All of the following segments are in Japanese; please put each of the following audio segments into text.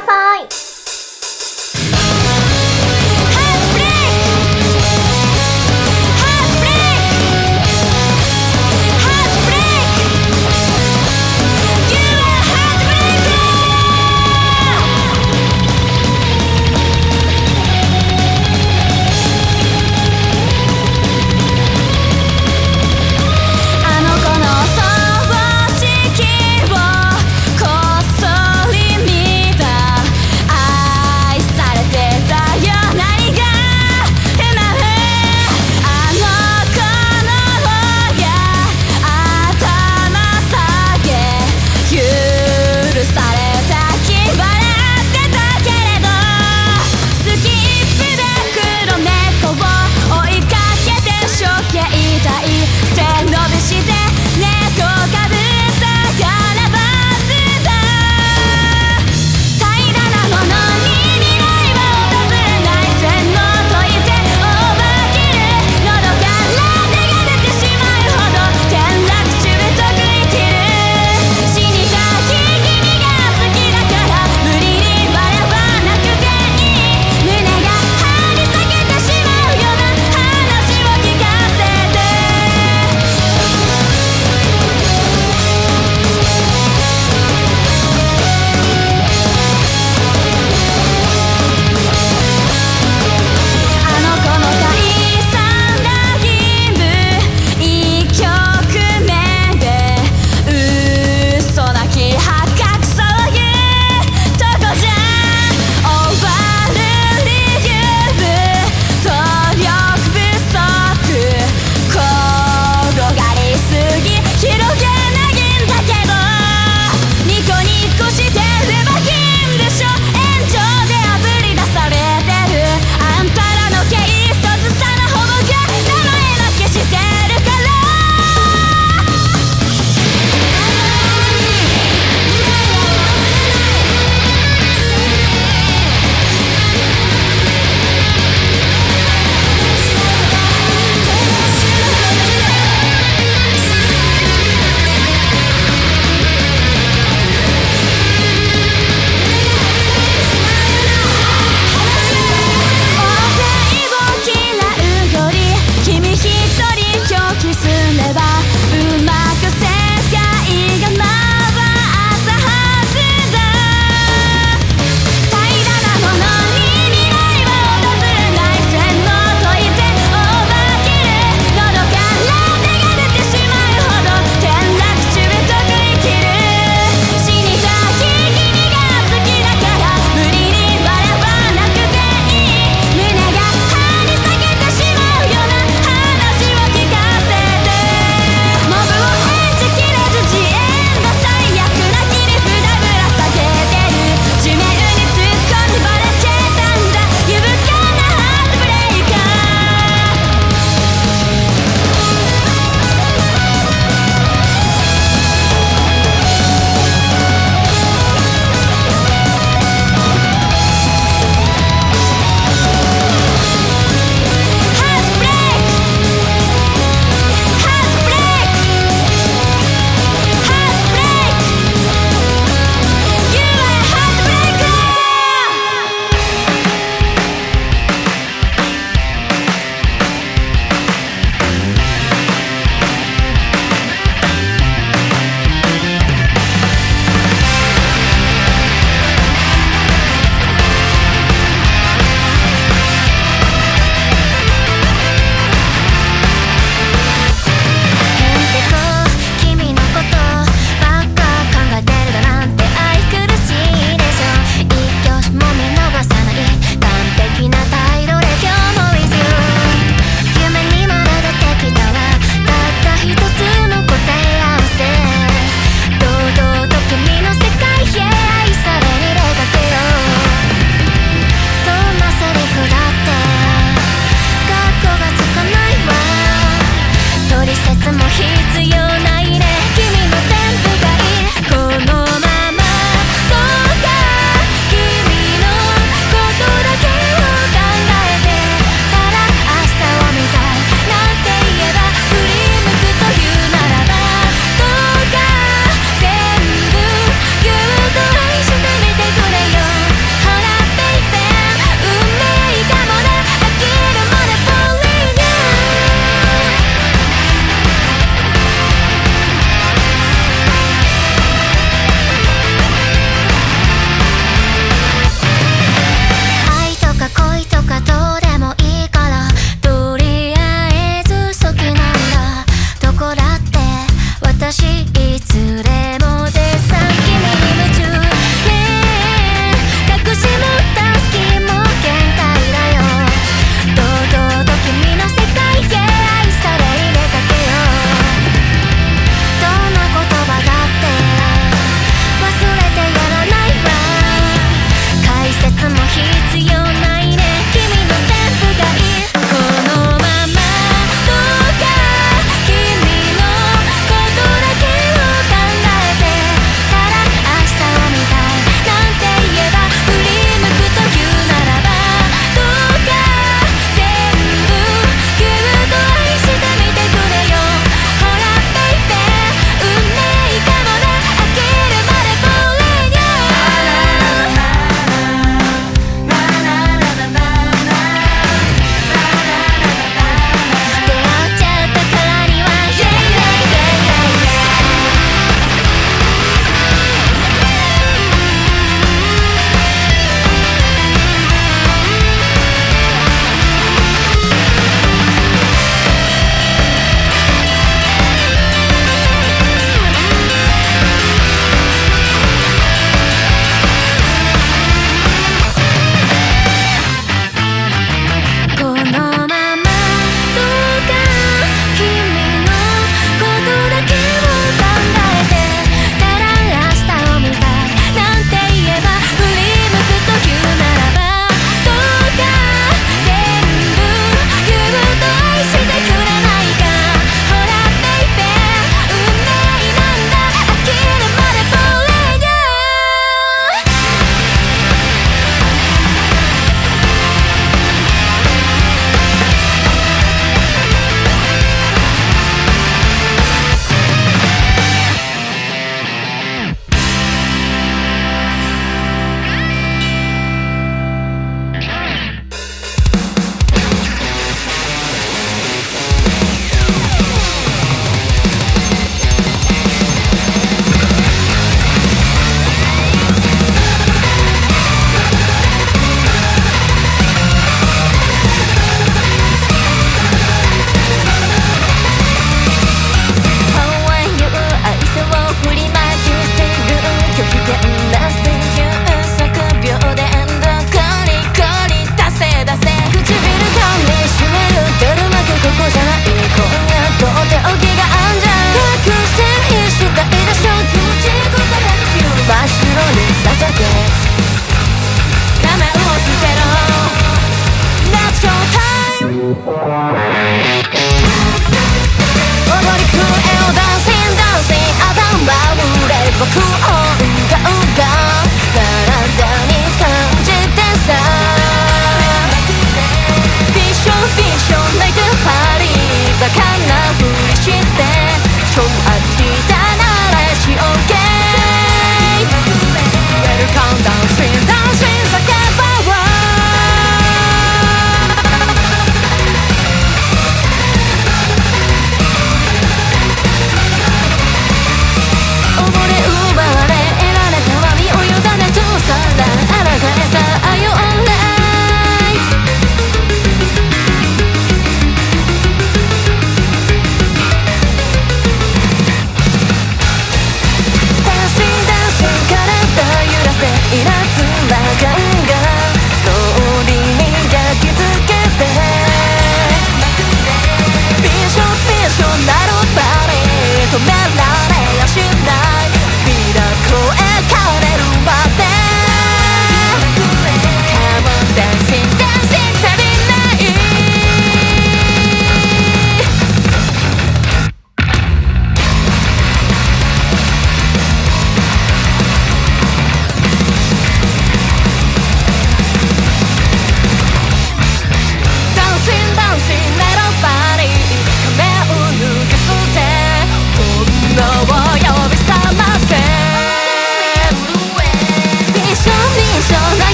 ださい。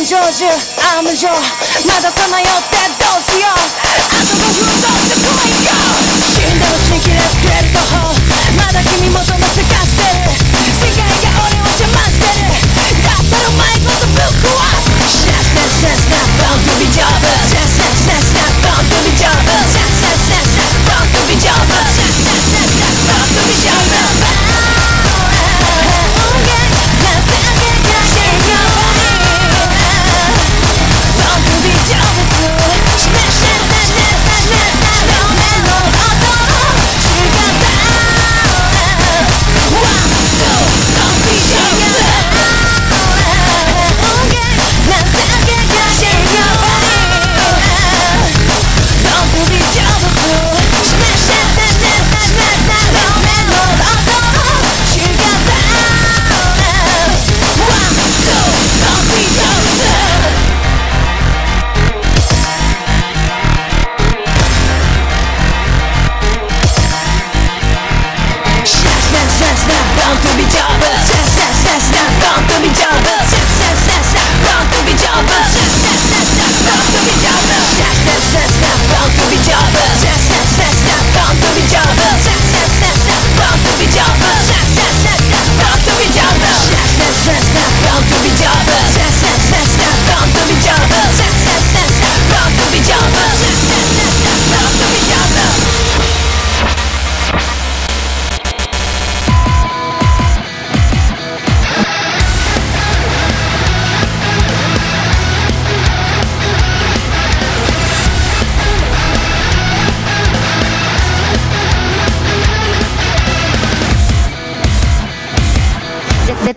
I'm Georgia, I'm your.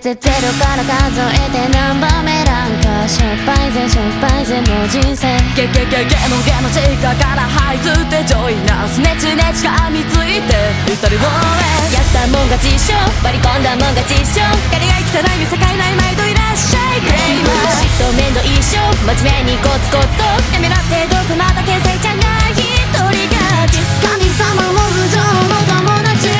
ゼゼロから数えて何番目なんかしょっぱいぜしょっぱいぜもう人生ゲゲゲゲのゲの地下から這いずってジョイナスネチネチがみついて。二人ルボーレやったもん勝ち一生割り込んだもん勝ち一生誰が汚い見境ない毎度いらっしゃいクレイマー嫉妬面倒一生真面目にコツコツと。やめなってどうせまた天才じゃない。一人が。神様をち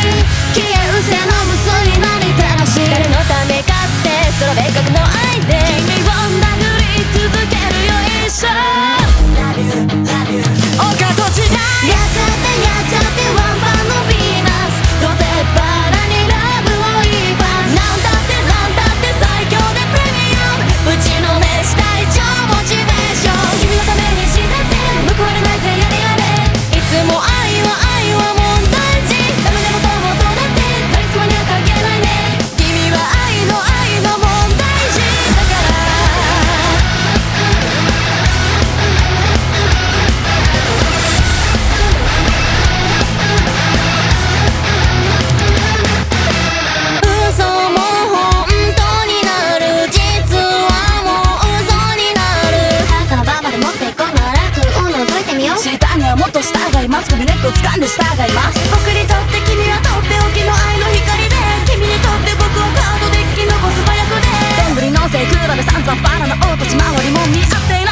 消えうせの無数になりたらしい誰のためかってその明の愛で君を殴り続けるよ一 Love you, love you と違いやっちゃってやっちゃ掴んで従います。僕にとって君はとっておきの愛の光で君にとって僕はカードデッキのコスパ役で。どんブりのせい比べさんざバラの音立ち回りも見合って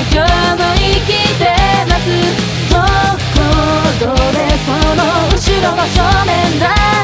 今日生きてます。ところでその後ろの正面だ。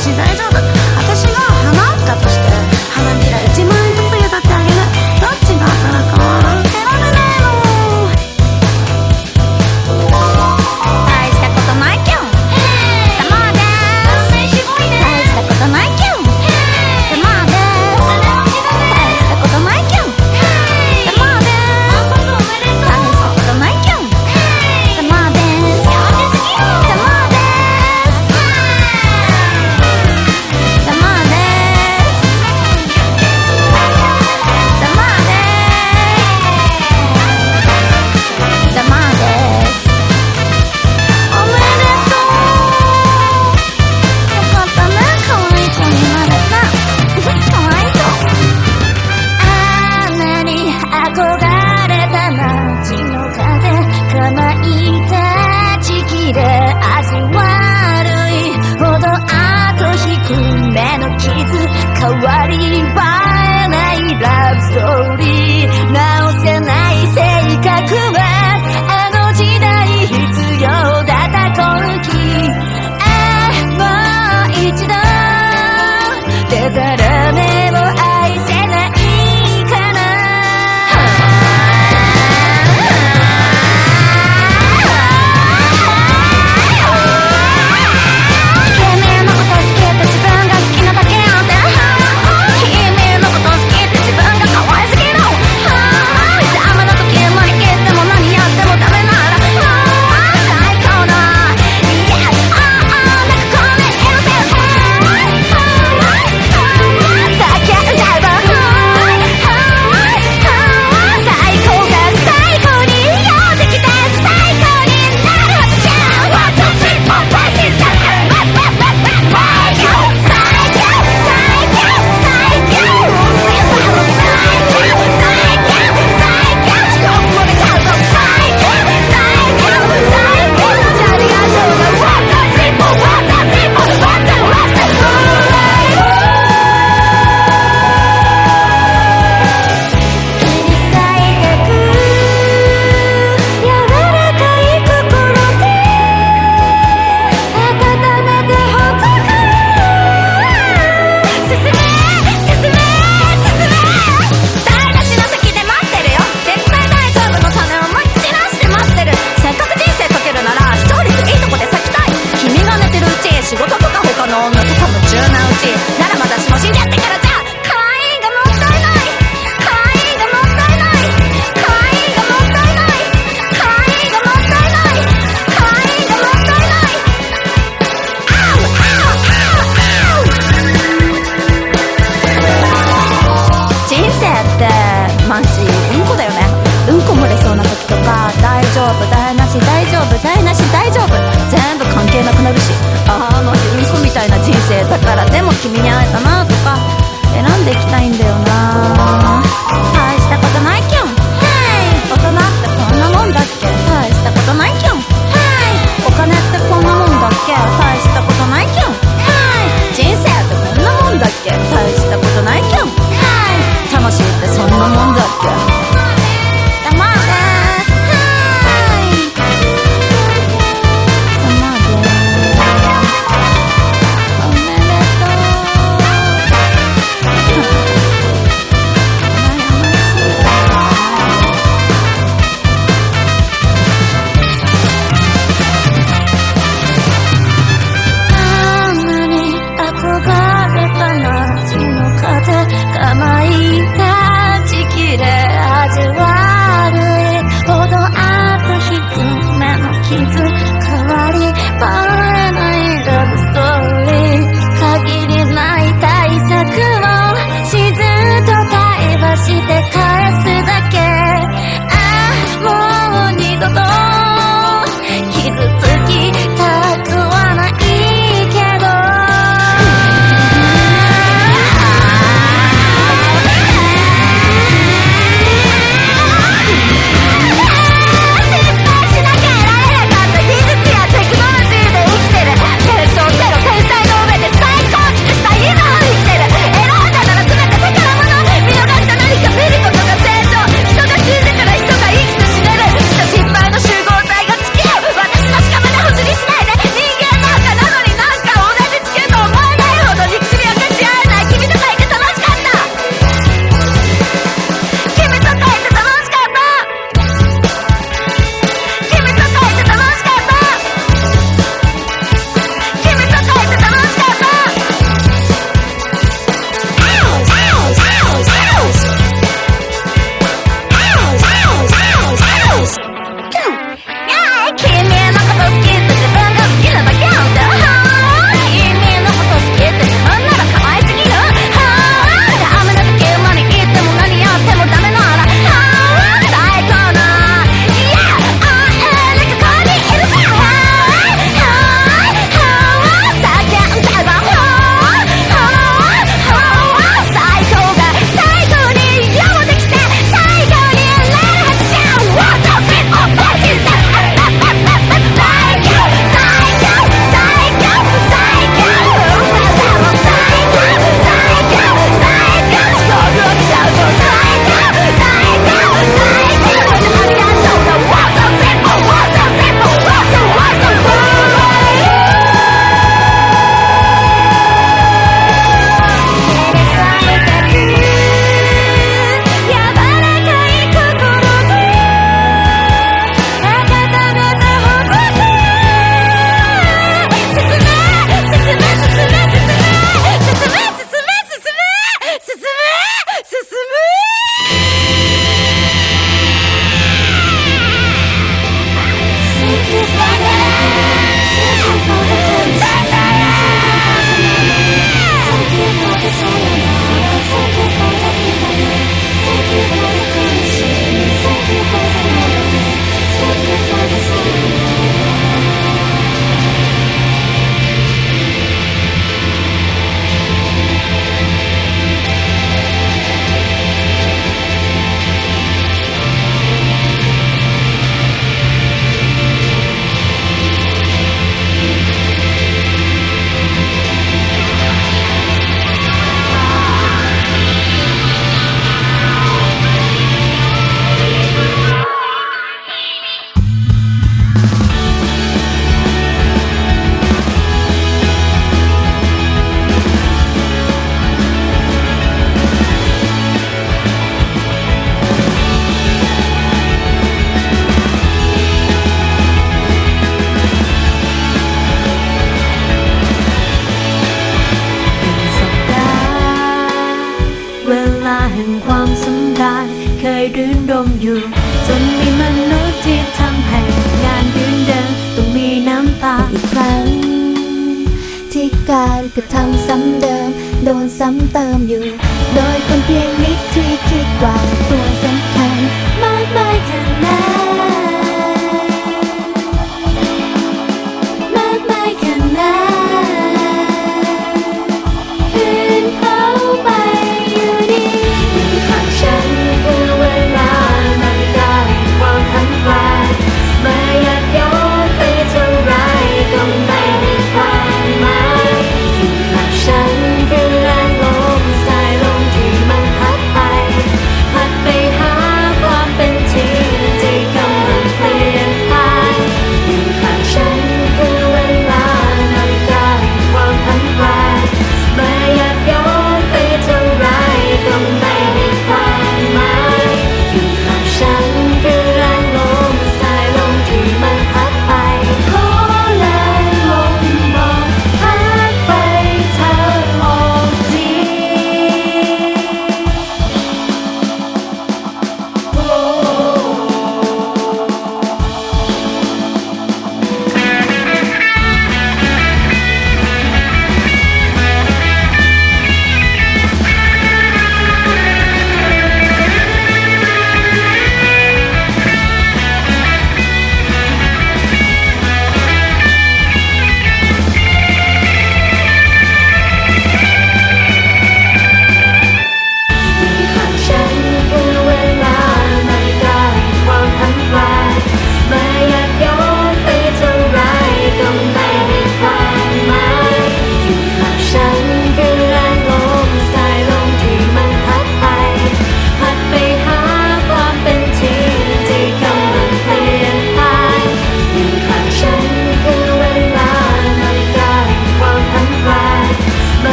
し大丈夫。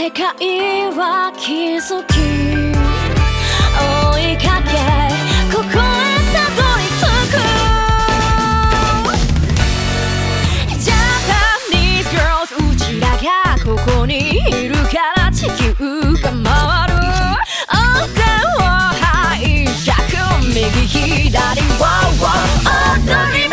世界は気づき追いかけここへたどり着くジャパニーズ・ギョーズうちらがここにいるから地球が回る音程を拝借右左ワンワン踊り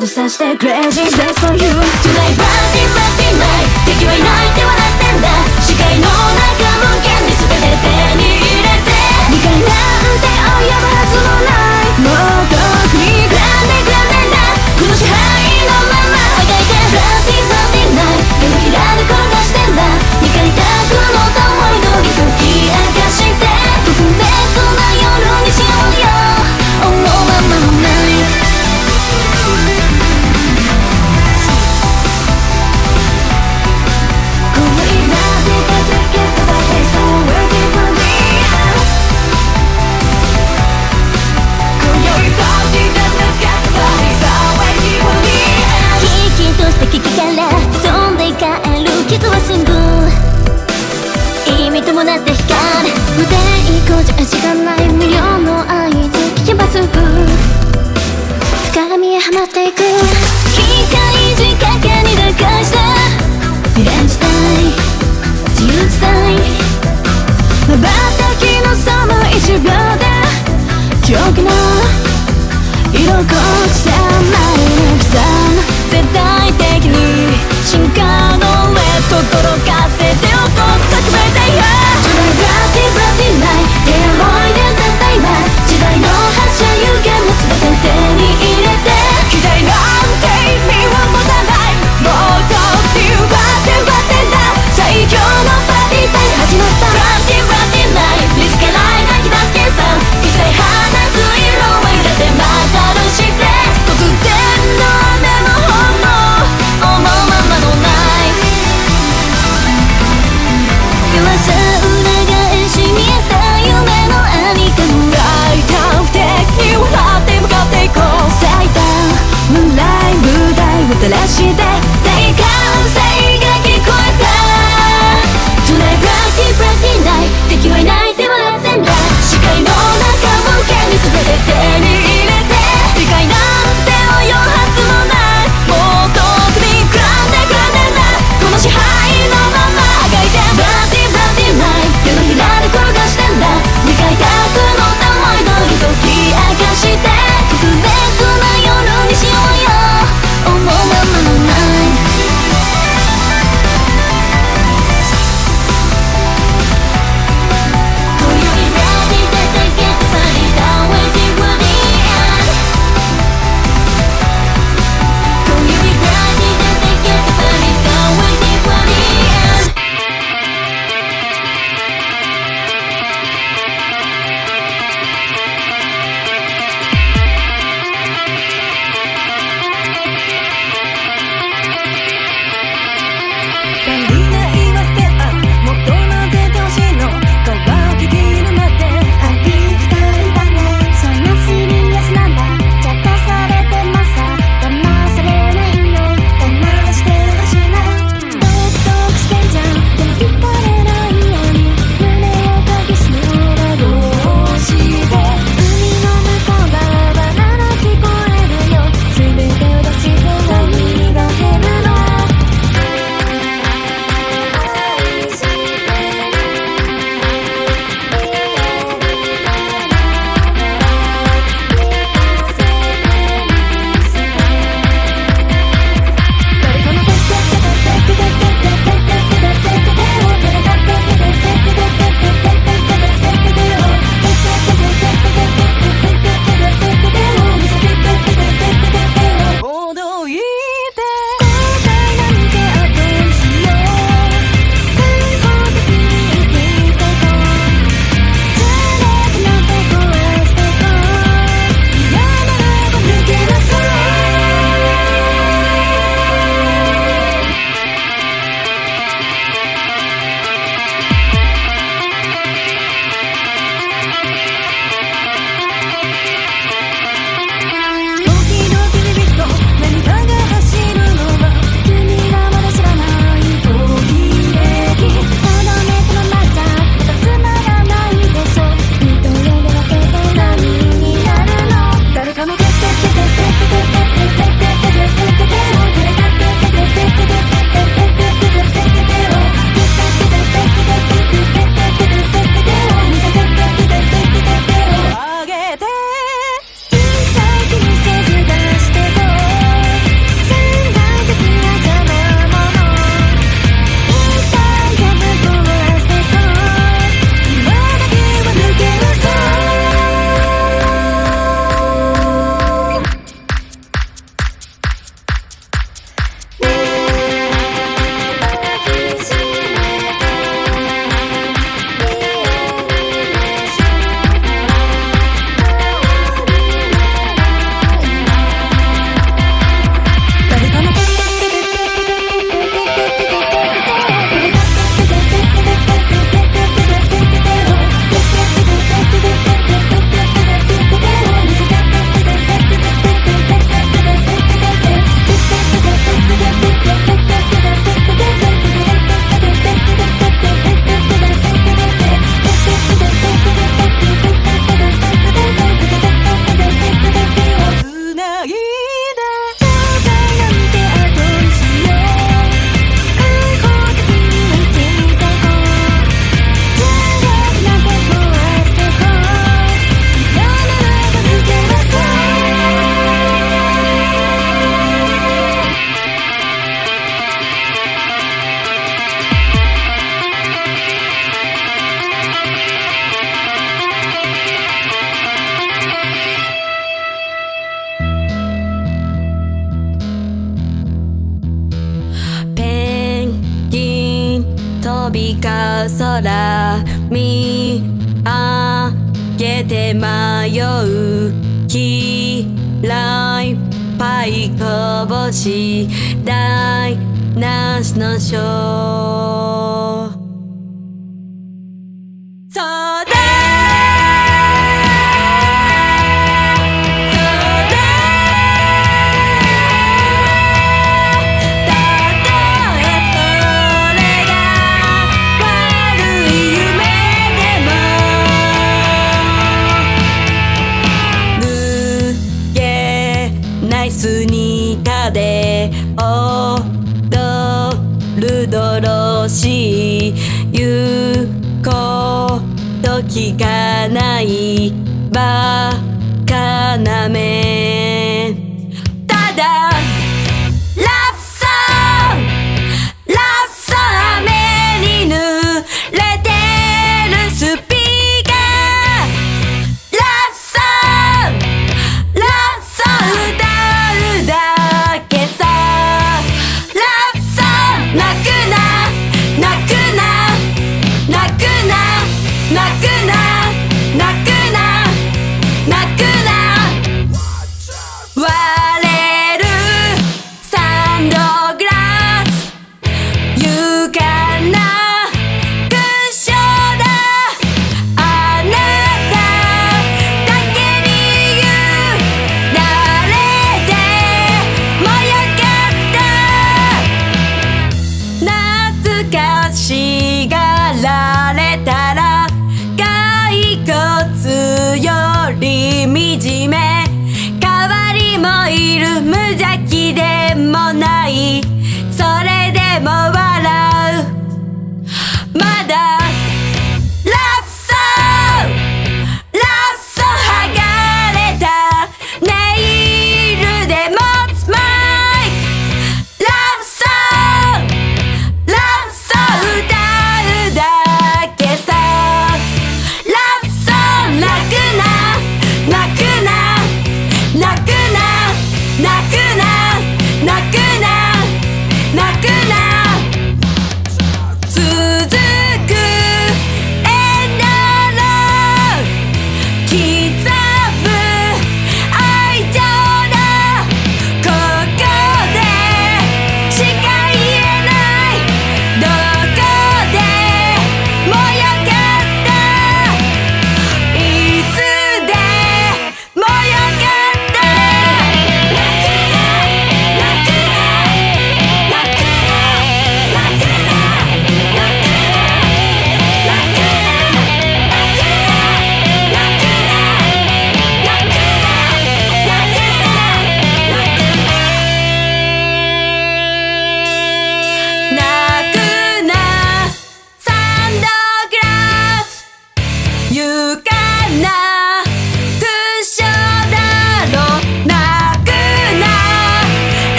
で刺して Crazy days for you. Tonight バーティー party night. 敵はいないって笑ってんだ。視界の中無限に全て手に入れて。未完なんて及ぶはずもない。もっとクリーグランデグランデな。この支配心からして大歓声が聞こえた。Tonight Rocky Rocky Night 敵はいないで笑ってんだ。視界の中もけに全て手に入れ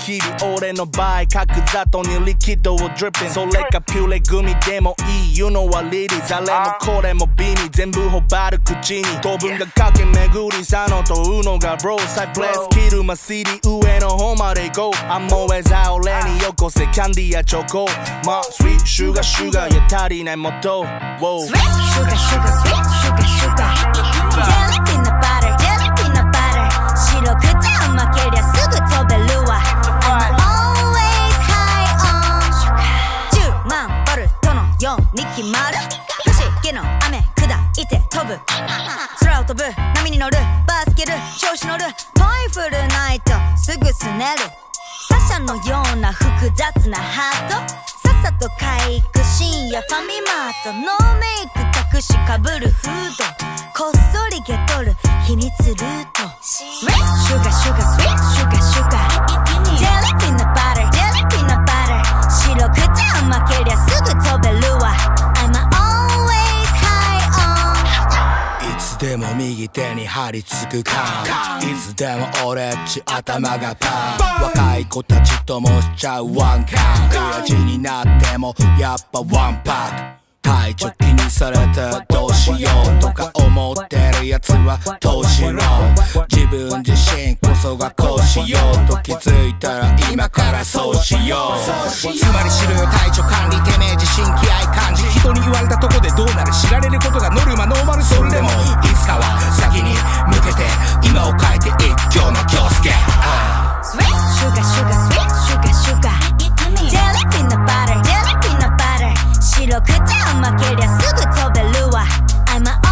日々俺の場合角砂糖にリキッドをドリップンそれかピューレグミでもいい。言うのはリリー誰もこれもビニ全部ほばる口に。当分がかけめぐり佐野とうのがブローサイプレスキルマシリ上の方までゴーアモエザ俺によこせキャンディーやチョコ。まあスイッシュガシュガーや足りないもと。ウォースイッシュガシュガースイッシュガーシュガー Yeah, look in the butter, 白くて甘けりゃに決まる。不思議の雨砕いて飛ぶ。空を飛ぶ。波に乗る。バスケル調子乗る。ポイフルナイト。すぐすねる。サシャのような複雑なハート。さっさと回復深夜ファミマートノーメイク隠しかぶるフード。こっそりゲ取る。秘密ルート。Sweet sugar sugar sweet sugar sugar 右手に張り付く感。いつでも俺っち頭がパン。若い子たちともしちゃうワンカン。親父になってもやっぱワンパック。体調気にされてどうしようとか思ってるやつはどうしろ自分自身こそがこうしようと気づいたら今からそうしよう。つまり知る体調管理てめえ自信気合感じ人に言われたとこでどうなる知られることがノルマノーマル。それでもいつかは先に向けて今を変えて一挙の京介。Sweet sugar sugar sweet sugar sugar. 白ちゃうまけりゃすぐ飛べるわ。I'm a